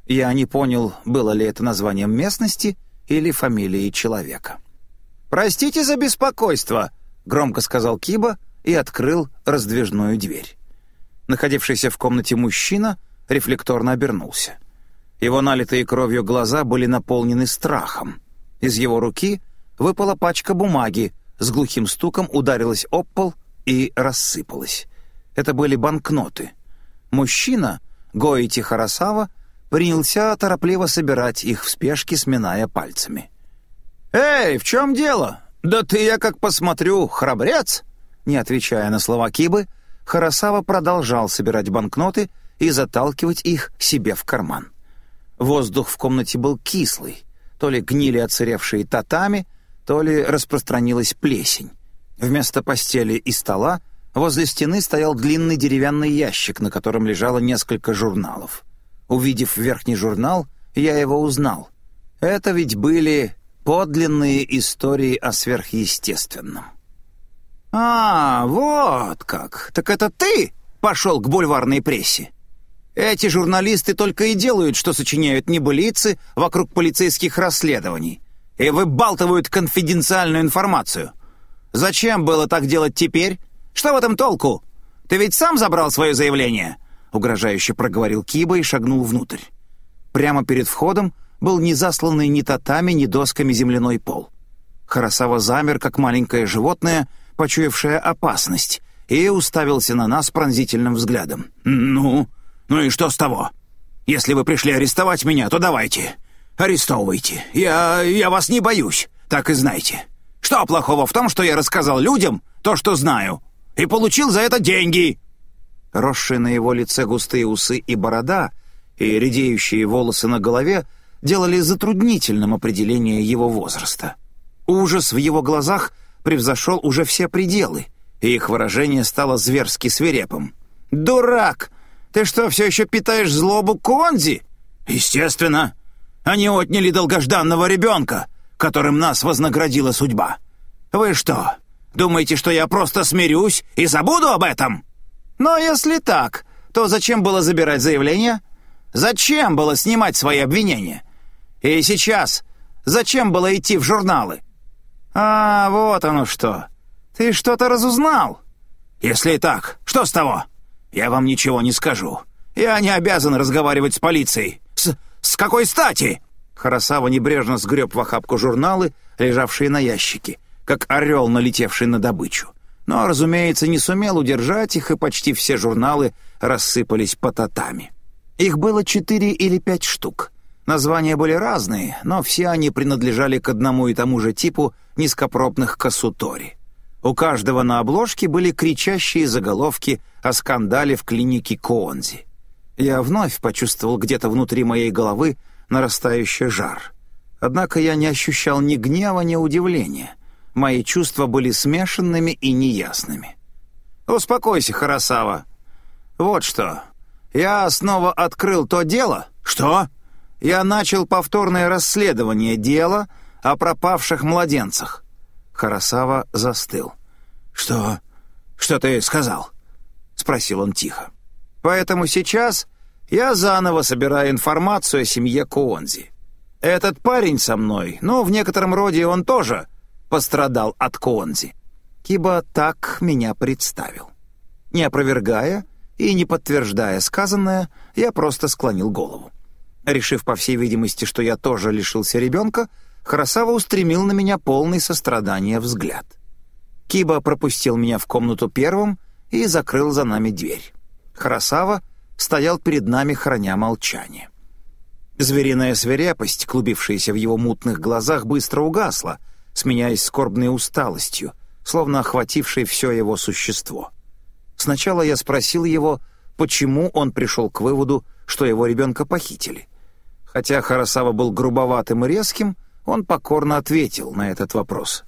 Я не понял, было ли это названием местности или фамилией человека. «Простите за беспокойство», — громко сказал Киба и открыл раздвижную дверь. Находившийся в комнате мужчина рефлекторно обернулся. Его налитые кровью глаза были наполнены страхом — из его руки выпала пачка бумаги, с глухим стуком ударилась об пол и рассыпалась. Это были банкноты. Мужчина, Гоити Харасава, принялся торопливо собирать их в спешке, сминая пальцами. «Эй, в чем дело? Да ты, я как посмотрю, храбрец! Не отвечая на слова Кибы, Харасава продолжал собирать банкноты и заталкивать их себе в карман. Воздух в комнате был кислый, то ли гнили оцаревшие татами, то ли распространилась плесень. Вместо постели и стола возле стены стоял длинный деревянный ящик, на котором лежало несколько журналов. Увидев верхний журнал, я его узнал. Это ведь были подлинные истории о сверхъестественном. «А, вот как! Так это ты пошел к бульварной прессе?» Эти журналисты только и делают, что сочиняют небылицы вокруг полицейских расследований и выбалтывают конфиденциальную информацию. Зачем было так делать теперь? Что в этом толку? Ты ведь сам забрал свое заявление?» Угрожающе проговорил Киба и шагнул внутрь. Прямо перед входом был не засланный ни татами, ни досками земляной пол. Харасава замер, как маленькое животное, почуявшее опасность, и уставился на нас пронзительным взглядом. «Ну, ну и что с того? Если вы пришли арестовать меня, то давайте, арестовывайте. Я... я вас не боюсь, так и знайте. Что плохого в том, что я рассказал людям то, что знаю, и получил за это деньги?» Росшие на его лице густые усы и борода и редеющие волосы на голове делали затруднительным определение его возраста. Ужас в его глазах превзошел уже все пределы, и их выражение стало зверски свирепым. «Дурак! Ты что, все еще питаешь злобу Конзи?» «Естественно! Они отняли долгожданного ребенка, которым нас вознаградила судьба. Вы что, думаете, что я просто смирюсь и забуду об этом?» «Но если так, то зачем было забирать заявление? Зачем было снимать свои обвинения? И сейчас зачем было идти в журналы? А, вот оно что. Ты что-то разузнал? Если и так, что с того? Я вам ничего не скажу. Я не обязан разговаривать с полицией. С, с какой стати? Харасава небрежно сгреб в охапку журналы, лежавшие на ящике, как орел, налетевший на добычу. Но, разумеется, не сумел удержать их, и почти все журналы рассыпались по татами. Их было четыре или пять штук. Названия были разные, но все они принадлежали к одному и тому же типу низкопробных косутори. У каждого на обложке были кричащие заголовки о скандале в клинике Коонзи. Я вновь почувствовал где-то внутри моей головы нарастающий жар. Однако я не ощущал ни гнева, ни удивления. Мои чувства были смешанными и неясными. «Успокойся, Харасава. Вот что. Я снова открыл то дело...» «Что?» я начал повторное расследование дела о пропавших младенцах». Харасава застыл. «Что? Что ты сказал?» — спросил он тихо. «Поэтому сейчас я заново собираю информацию о семье Куонзи. Этот парень со мной, но в некотором роде он тоже пострадал от Куонзи. Киба так меня представил. Не опровергая и не подтверждая сказанное, я просто склонил голову. Решив, по всей видимости, что я тоже лишился ребенка, Харасава устремил на меня полный сострадания взгляд. Киба пропустил меня в комнату первым и закрыл за нами дверь. Харасава стоял перед нами, храня молчание. Звериная свирепость, клубившаяся в его мутных глазах, быстро угасла, сменяясь скорбной усталостью, словно охватившей все его существо. Сначала я спросил его, почему он пришел к выводу, что его ребенка похитили — Хотя Харасава был грубоватым и резким, он покорно ответил на этот вопрос.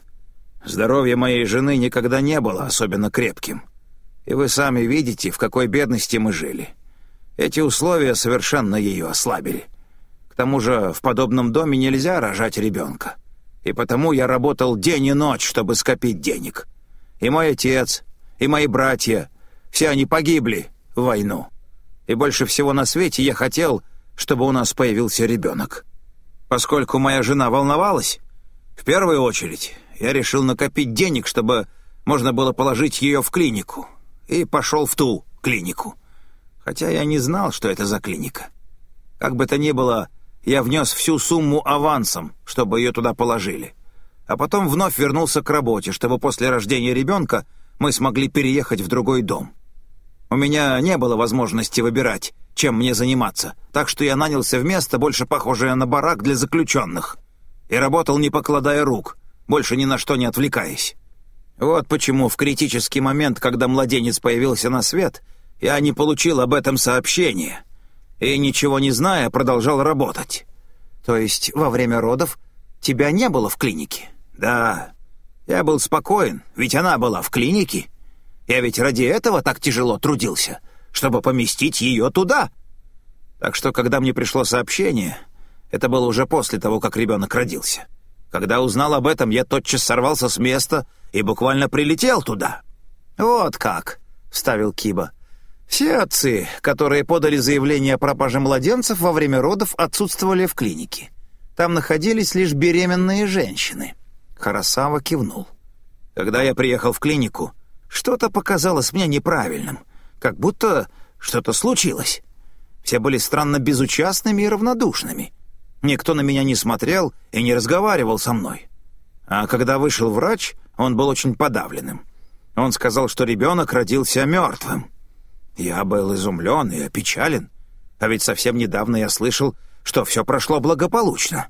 «Здоровье моей жены никогда не было особенно крепким. И вы сами видите, в какой бедности мы жили. Эти условия совершенно ее ослабили. К тому же в подобном доме нельзя рожать ребенка. И потому я работал день и ночь, чтобы скопить денег. И мой отец, и мои братья, все они погибли в войну. И больше всего на свете я хотел, чтобы у нас появился ребенок. Поскольку моя жена волновалась, в первую очередь я решил накопить денег, чтобы можно было положить ее в клинику, и пошел в ту клинику. Хотя я не знал, что это за клиника. Как бы то ни было, я внес всю сумму авансом, чтобы ее туда положили. А потом вновь вернулся к работе, чтобы после рождения ребенка мы смогли переехать в другой дом. У меня не было возможности выбирать, чем мне заниматься, так что я нанялся в место, больше похожее на барак для заключенных. И работал, не покладая рук, больше ни на что не отвлекаясь. Вот почему в критический момент, когда младенец появился на свет, я не получил об этом сообщения. И, ничего не зная, продолжал работать. То есть во время родов тебя не было в клинике? Да. Я был спокоен, ведь она была в клинике. Я ведь ради этого так тяжело трудился, чтобы поместить ее туда. Так что, когда мне пришло сообщение, это было уже после того, как ребенок родился. Когда узнал об этом, я тотчас сорвался с места и буквально прилетел туда». «Вот как», — вставил Киба. «Все отцы, которые подали заявление о пропаже младенцев во время родов, отсутствовали в клинике. Там находились лишь беременные женщины». Харасава кивнул. «Когда я приехал в клинику, что-то показалось мне неправильным, как будто что-то случилось. Все были странно безучастными и равнодушными. Никто на меня не смотрел и не разговаривал со мной. А когда вышел врач, он был очень подавленным. Он сказал, что ребенок родился мертвым. Я был изумлен и опечален. А ведь совсем недавно я слышал, что все прошло благополучно.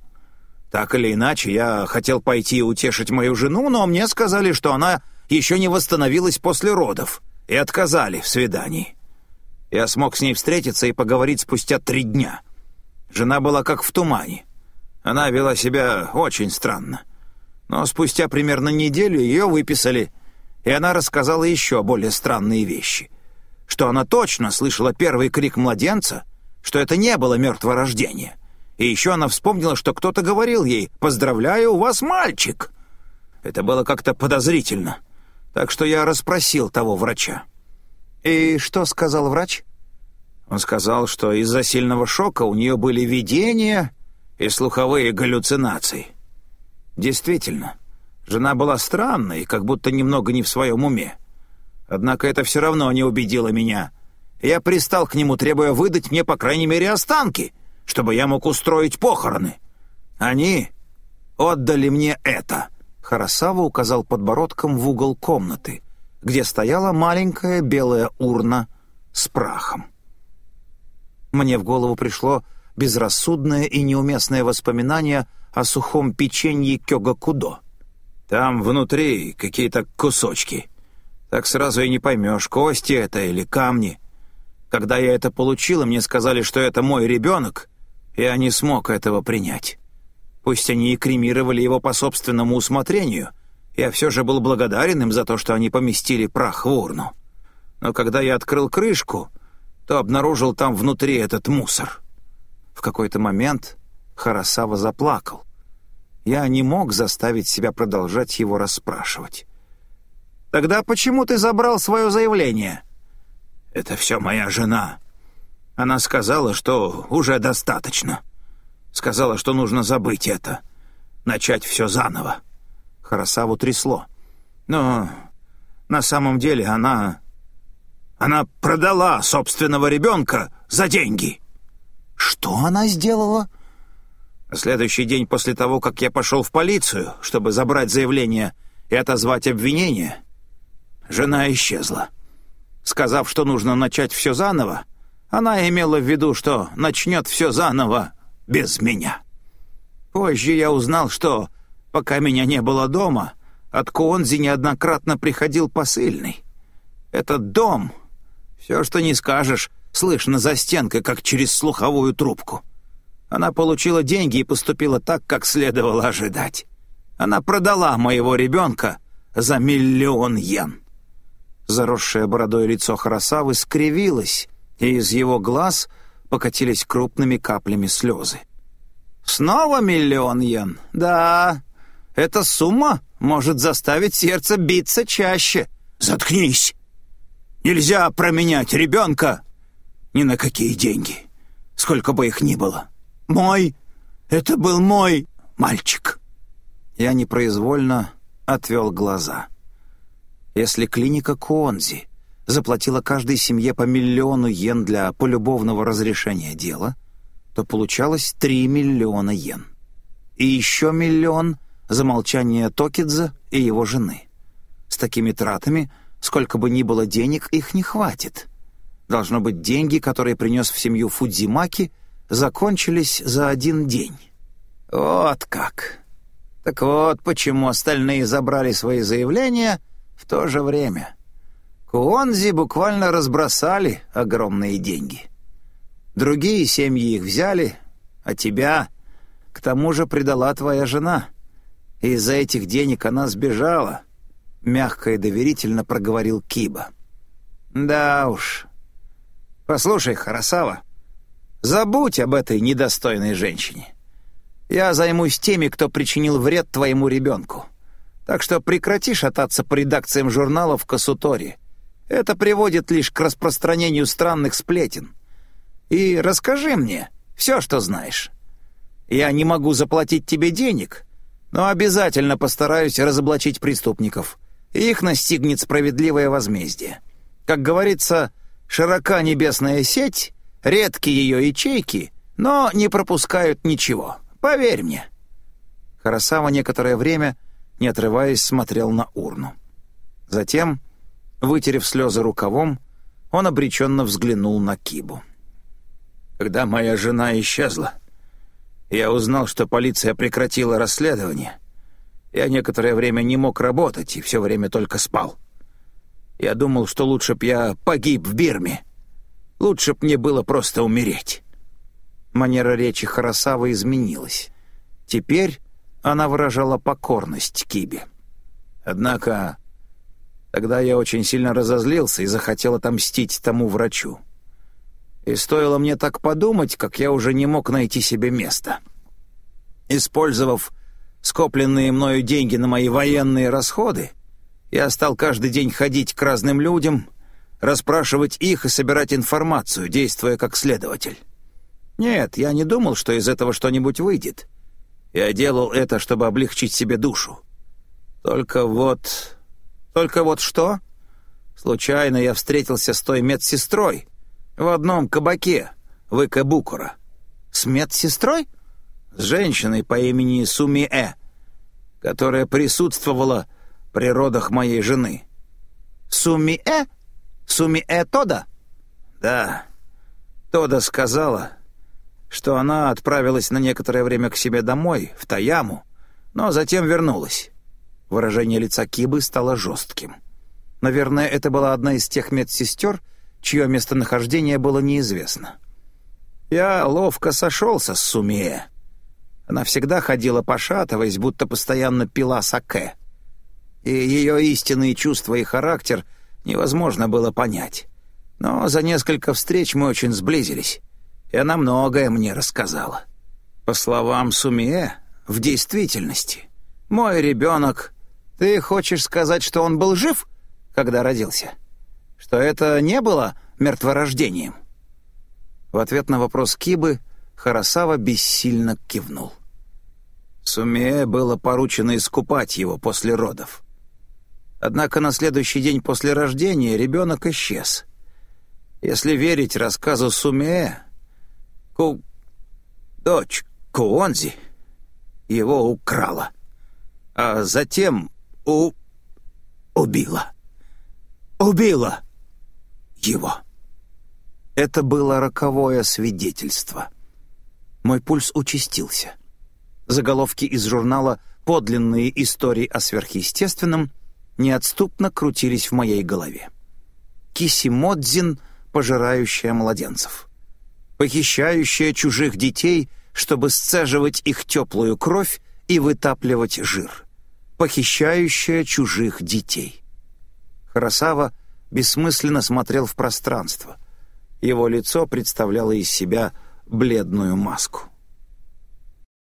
Так или иначе, я хотел пойти утешить мою жену, но мне сказали, что она еще не восстановилась после родов, и отказали в свидании. Я смог с ней встретиться и поговорить спустя три дня. Жена была как в тумане. Она вела себя очень странно. Но спустя примерно неделю ее выписали, и она рассказала еще более странные вещи. Что она точно слышала первый крик младенца, что это не было мертворождение. И еще она вспомнила, что кто-то говорил ей «Поздравляю, у вас мальчик!» Это было как-то подозрительно. Так что я расспросил того врача. «И что сказал врач?» Он сказал, что из-за сильного шока у нее были видения и слуховые галлюцинации. Действительно, жена была странной, как будто немного не в своем уме. Однако это все равно не убедило меня. Я пристал к нему, требуя выдать мне, по крайней мере, останки, чтобы я мог устроить похороны. Они отдали мне это. Харасава указал подбородком в угол комнаты, где стояла маленькая белая урна с прахом. Мне в голову пришло безрассудное и неуместное воспоминание о сухом печенье кёгакудо. Там внутри какие-то кусочки. Так сразу и не поймешь, кости это или камни. Когда я это получил, и мне сказали, что это мой ребенок, я не смог этого принять. Пусть они и кремировали его по собственному усмотрению, я все же был благодарен им за то, что они поместили прах в урну. Но когда я открыл крышку, то обнаружил там внутри этот мусор. В какой-то момент Харасава заплакал. Я не мог заставить себя продолжать его расспрашивать. «Тогда почему ты забрал свое заявление?» «Это все моя жена. Она сказала, что уже достаточно. Сказала, что нужно забыть это, начать все заново». Харасаву трясло. «Но на самом деле она... Она продала собственного ребенка за деньги». «Что она сделала?» На следующий день после того, как я пошел в полицию, чтобы забрать заявление и отозвать обвинение, жена исчезла. Сказав, что нужно начать все заново, она имела в виду, что начнет все заново без меня. Позже я узнал, что, пока меня не было дома, от Куонзи неоднократно приходил посыльный. Этот дом, все, что не скажешь, слышно за стенкой, как через слуховую трубку. Она получила деньги и поступила так, как следовало ожидать. Она продала моего ребенка за миллион йен. Заросшее бородой лицо Харасавы скривилось, и из его глаз покатились крупными каплями слезы. «Снова миллион йен? Да, эта сумма может заставить сердце биться чаще. Заткнись! Нельзя променять ребенка ни на какие деньги, сколько бы их ни было. Мой, это был мой мальчик. Я непроизвольно отвел глаза. Если клиника Куонзи заплатила каждой семье по миллиону йен для полюбовного разрешения дела, то получалось три миллиона йен. И еще миллион за молчание Токидзе и его жены. С такими тратами, сколько бы ни было денег, их не хватит. Должно быть, деньги, которые принес в семью Фудзимаки, закончились за один день. Вот как. Так вот, почему остальные забрали свои заявления, В то же время Куонзи буквально разбросали огромные деньги. Другие семьи их взяли, а тебя, к тому же, предала твоя жена. Из-за этих денег она сбежала, — мягко и доверительно проговорил Киба. Да уж. Послушай, Харасава, забудь об этой недостойной женщине. Я займусь теми, кто причинил вред твоему ребенку. Так что прекрати шататься по редакциям журналов Касутори. Это приводит лишь к распространению странных сплетен. И расскажи мне все, что знаешь. Я не могу заплатить тебе денег, но обязательно постараюсь разоблачить преступников. их настигнет справедливое возмездие. Как говорится, широка небесная сеть, редки ее ячейки, но не пропускают ничего. Поверь мне». Харасава некоторое время, не отрываясь, смотрел на урну. Затем, вытерев слезы рукавом, он обреченно взглянул на Кибу. Когда моя жена исчезла, я узнал, что полиция прекратила расследование. Я некоторое время не мог работать и все время только спал. Я думал, что лучше б я погиб в Бирме. Лучше б мне было просто умереть. Манера речи Харасавы изменилась. Теперь она выражала покорность Кибе. Однако тогда я очень сильно разозлился и захотел отомстить тому врачу. И стоило мне так подумать, как я уже не мог найти себе места. Использовав скопленные мною деньги на мои военные расходы, я стал каждый день ходить к разным людям, расспрашивать их и собирать информацию, действуя как следователь. Нет, я не думал, что из этого что-нибудь выйдет. Я делал это, чтобы облегчить себе душу. Только вот... Только вот что? Случайно я встретился с той медсестрой, в одном кабаке в Икабукура. С медсестрой? С женщиной по имени Сумиэ, которая присутствовала при родах моей жены. Сумиэ? Сумиэ Тода? Да. Тода сказала, что она отправилась на некоторое время к себе домой, в Таяму, но затем вернулась. Выражение лица Кибы стало жестким. Наверное, это была одна из тех медсестер, чье местонахождение было неизвестно. Я ловко сошелся с Сумие. Она всегда ходила пошатываясь, будто постоянно пила саке. И ее истинные чувства и характер невозможно было понять. Но за несколько встреч мы очень сблизились, и она многое мне рассказала. По словам Сумие, в действительности, мой ребенок... Ты хочешь сказать, что он был жив, когда родился?» что это не было мертворождением? В ответ на вопрос Кибы Харасава бессильно кивнул. Сумее было поручено искупать его после родов. Однако на следующий день после рождения ребенок исчез. Если верить рассказу Сумее, Ку... дочь Куонзи его украла, а затем у... убила. Убила! его. Это было роковое свидетельство. Мой пульс участился. Заголовки из журнала «Подлинные истории о сверхъестественном» неотступно крутились в моей голове. Кисимодзин, пожирающая младенцев. Похищающая чужих детей, чтобы сцеживать их теплую кровь и вытапливать жир. Похищающая чужих детей. Харасава бессмысленно смотрел в пространство. Его лицо представляло из себя бледную маску.